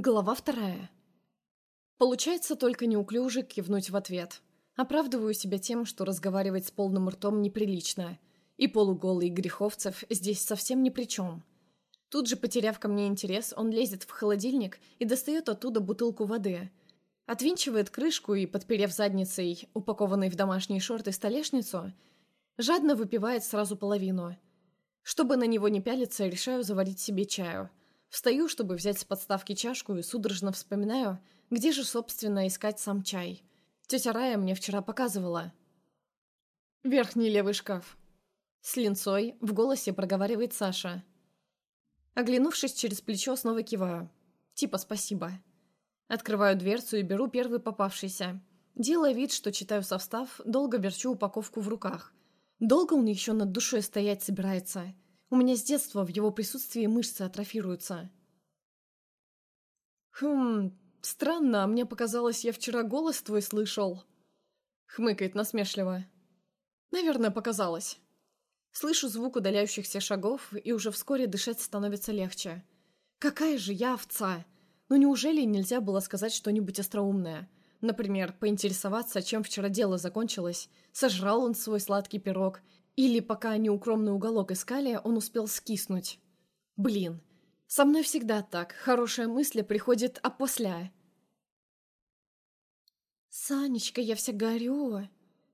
Глава вторая. Получается только неуклюже кивнуть в ответ. Оправдываю себя тем, что разговаривать с полным ртом неприлично. И полуголый Греховцев здесь совсем ни при чем. Тут же, потеряв ко мне интерес, он лезет в холодильник и достает оттуда бутылку воды. Отвинчивает крышку и, подперев задницей, упакованной в домашние шорты, столешницу, жадно выпивает сразу половину. Чтобы на него не пялиться, решаю заварить себе чаю – Встаю, чтобы взять с подставки чашку и судорожно вспоминаю, где же, собственно, искать сам чай. Тетя Рая мне вчера показывала. Верхний левый шкаф. С линцой в голосе проговаривает Саша. Оглянувшись через плечо, снова киваю. Типа спасибо. Открываю дверцу и беру первый попавшийся. Делая вид, что читаю состав, долго верчу упаковку в руках. Долго он еще над душой стоять собирается. У меня с детства в его присутствии мышцы атрофируются. «Хм, странно, а мне показалось, я вчера голос твой слышал». Хмыкает насмешливо. «Наверное, показалось». Слышу звук удаляющихся шагов, и уже вскоре дышать становится легче. «Какая же я овца!» Ну неужели нельзя было сказать что-нибудь остроумное? Например, поинтересоваться, чем вчера дело закончилось, сожрал он свой сладкий пирог или пока они укромный уголок искали, он успел скиснуть. Блин, со мной всегда так. Хорошая мысль приходит опосля. «Санечка, я вся горю!»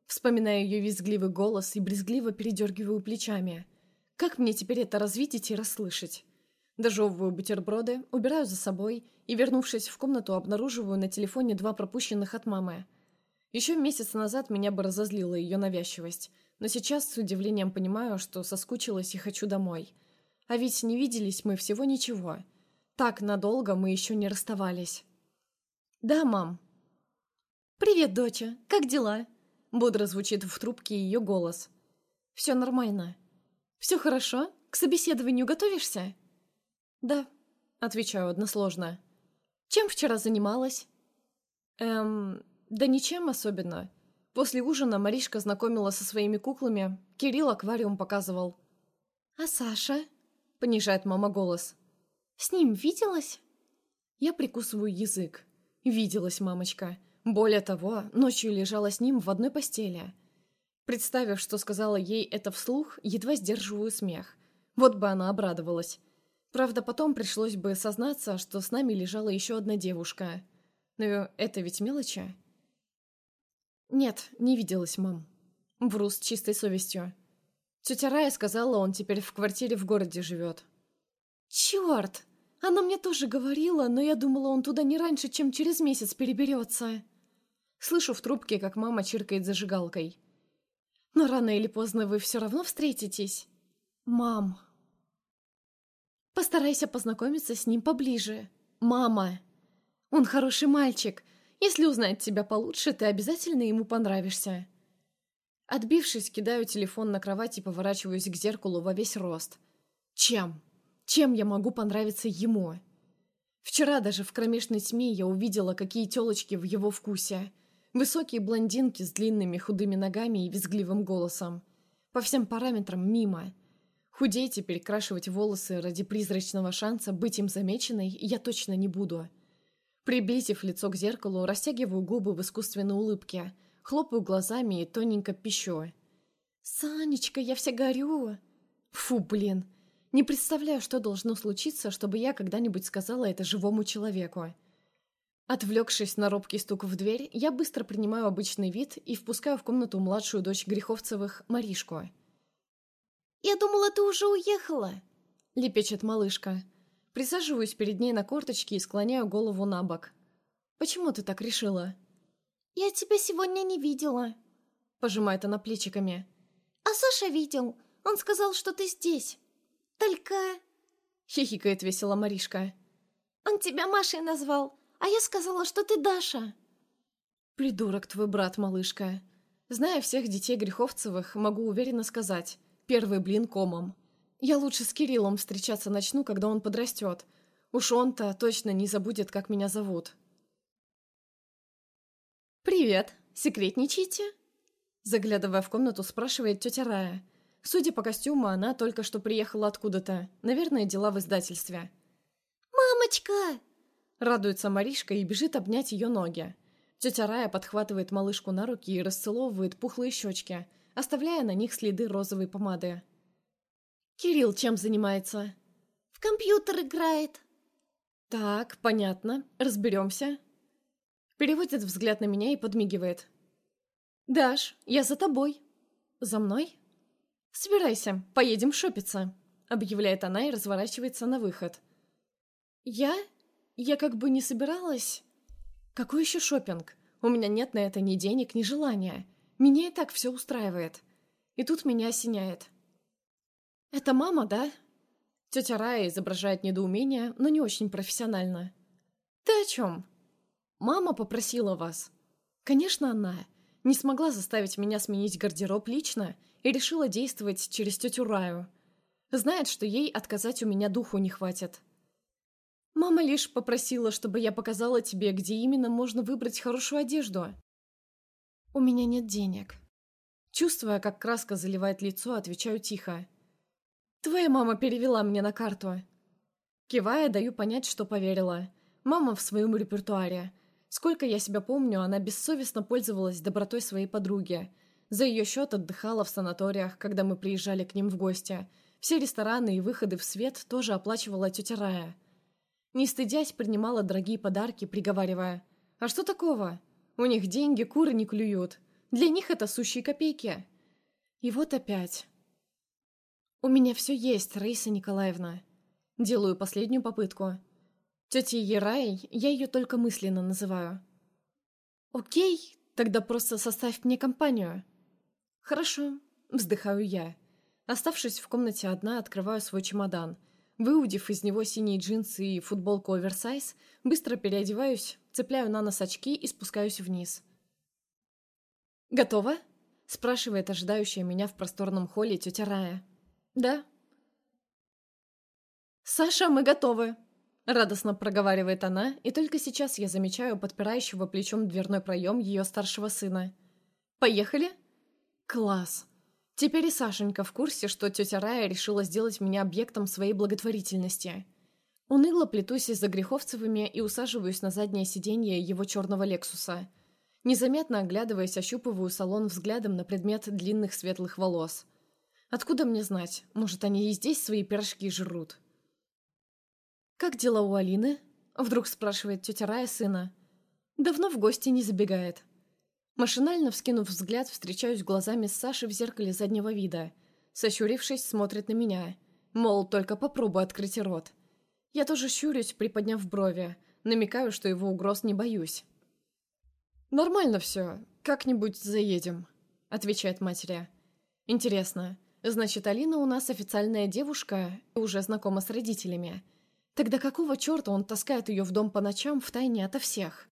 Вспоминаю ее визгливый голос и брезгливо передергиваю плечами. Как мне теперь это развидеть и расслышать? Дожевываю бутерброды, убираю за собой и, вернувшись в комнату, обнаруживаю на телефоне два пропущенных от мамы. Еще месяц назад меня бы разозлила ее навязчивость – но сейчас с удивлением понимаю, что соскучилась и хочу домой. А ведь не виделись мы всего ничего. Так надолго мы еще не расставались. «Да, мам». «Привет, доча. Как дела?» Бодро звучит в трубке ее голос. «Все нормально». «Все хорошо? К собеседованию готовишься?» «Да», — отвечаю односложно. «Чем вчера занималась?» «Эм, да ничем особенно. После ужина Маришка знакомила со своими куклами, Кирилл аквариум показывал. «А Саша?» — понижает мама голос. «С ним виделась?» Я прикусываю язык. Виделась мамочка. Более того, ночью лежала с ним в одной постели. Представив, что сказала ей это вслух, едва сдерживаю смех. Вот бы она обрадовалась. Правда, потом пришлось бы сознаться, что с нами лежала еще одна девушка. Но это ведь мелочи. «Нет, не виделась, мам». Вру с чистой совестью. Тетя Рая сказала, он теперь в квартире в городе живет. «Черт! Она мне тоже говорила, но я думала, он туда не раньше, чем через месяц переберется». Слышу в трубке, как мама чиркает зажигалкой. «Но рано или поздно вы все равно встретитесь?» «Мам...» «Постарайся познакомиться с ним поближе. Мама!» «Он хороший мальчик, если узнать тебя получше, ты обязательно ему понравишься». Отбившись, кидаю телефон на кровать и поворачиваюсь к зеркалу во весь рост. Чем? Чем я могу понравиться ему? Вчера даже в кромешной тьме я увидела, какие телочки в его вкусе. Высокие блондинки с длинными худыми ногами и визгливым голосом. По всем параметрам мимо. Худеть и перекрашивать волосы ради призрачного шанса быть им замеченной я точно не буду. Приблизив лицо к зеркалу, растягиваю губы в искусственной улыбке, хлопаю глазами и тоненько пищу. «Санечка, я вся горю!» Фу, блин. Не представляю, что должно случиться, чтобы я когда-нибудь сказала это живому человеку. Отвлекшись на робкий стук в дверь, я быстро принимаю обычный вид и впускаю в комнату младшую дочь Греховцевых, Маришку. «Я думала, ты уже уехала!» — лепечет малышка. Присаживаюсь перед ней на корточки и склоняю голову на бок. «Почему ты так решила?» «Я тебя сегодня не видела», — пожимает она плечиками. «А Саша видел. Он сказал, что ты здесь. Только...» — хихикает весело Маришка. «Он тебя Машей назвал, а я сказала, что ты Даша». «Придурок твой брат, малышка. Зная всех детей Греховцевых, могу уверенно сказать. Первый блин комом. Я лучше с Кириллом встречаться начну, когда он подрастет. Уж он-то точно не забудет, как меня зовут. «Привет! Секретничаете?» Заглядывая в комнату, спрашивает тетя Рая. Судя по костюму, она только что приехала откуда-то. Наверное, дела в издательстве. «Мамочка!» Радуется Маришка и бежит обнять ее ноги. Тетя Рая подхватывает малышку на руки и расцеловывает пухлые щечки, оставляя на них следы розовой помады. «Кирилл чем занимается?» «В компьютер играет». «Так, понятно. Разберемся». Переводит взгляд на меня и подмигивает. «Даш, я за тобой». «За мной?» «Собирайся, поедем шопиться», — объявляет она и разворачивается на выход. «Я? Я как бы не собиралась...» «Какой еще шопинг? У меня нет на это ни денег, ни желания. Меня и так все устраивает. И тут меня осеняет. «Это мама, да?» Тетя Рая изображает недоумение, но не очень профессионально. «Ты о чем?» «Мама попросила вас». «Конечно, она. Не смогла заставить меня сменить гардероб лично и решила действовать через тетю Раю. Знает, что ей отказать у меня духу не хватит. Мама лишь попросила, чтобы я показала тебе, где именно можно выбрать хорошую одежду. У меня нет денег. Чувствуя, как краска заливает лицо, отвечаю тихо. Твоя мама перевела мне на карту. Кивая, даю понять, что поверила. Мама в своем репертуаре. Сколько я себя помню, она бессовестно пользовалась добротой своей подруги. За ее счет отдыхала в санаториях, когда мы приезжали к ним в гости. Все рестораны и выходы в свет тоже оплачивала тетя Рая. Не стыдясь, принимала дорогие подарки, приговаривая. «А что такого? У них деньги куры не клюют. Для них это сущие копейки». И вот опять. «У меня все есть, Раиса Николаевна». Делаю последнюю попытку. Тетей Ерай я ее только мысленно называю. «Окей, тогда просто составь мне компанию». «Хорошо», — вздыхаю я. Оставшись в комнате одна, открываю свой чемодан. Выудив из него синие джинсы и футболку оверсайз, быстро переодеваюсь, цепляю на нос очки и спускаюсь вниз. «Готово?» — спрашивает ожидающая меня в просторном холле тетя Рая. «Да». «Саша, мы готовы!» Радостно проговаривает она, и только сейчас я замечаю подпирающего плечом дверной проем ее старшего сына. «Поехали?» «Класс!» Теперь и Сашенька в курсе, что тетя Рая решила сделать меня объектом своей благотворительности. Уныло плетусь из-за Греховцевыми и усаживаюсь на заднее сиденье его черного Лексуса. Незаметно оглядываясь, ощупываю салон взглядом на предмет длинных светлых волос. Откуда мне знать? Может, они и здесь свои пирожки жрут? «Как дела у Алины?» — вдруг спрашивает тетя Рая сына. «Давно в гости не забегает». Машинально вскинув взгляд, встречаюсь глазами с Сашей в зеркале заднего вида. Сощурившись, смотрит на меня. Мол, только попробуй открыть рот. Я тоже щурюсь, приподняв брови. Намекаю, что его угроз не боюсь. «Нормально все. Как-нибудь заедем», — отвечает матери. «Интересно, значит, Алина у нас официальная девушка и уже знакома с родителями. Тогда какого черта он таскает ее в дом по ночам втайне ото всех?»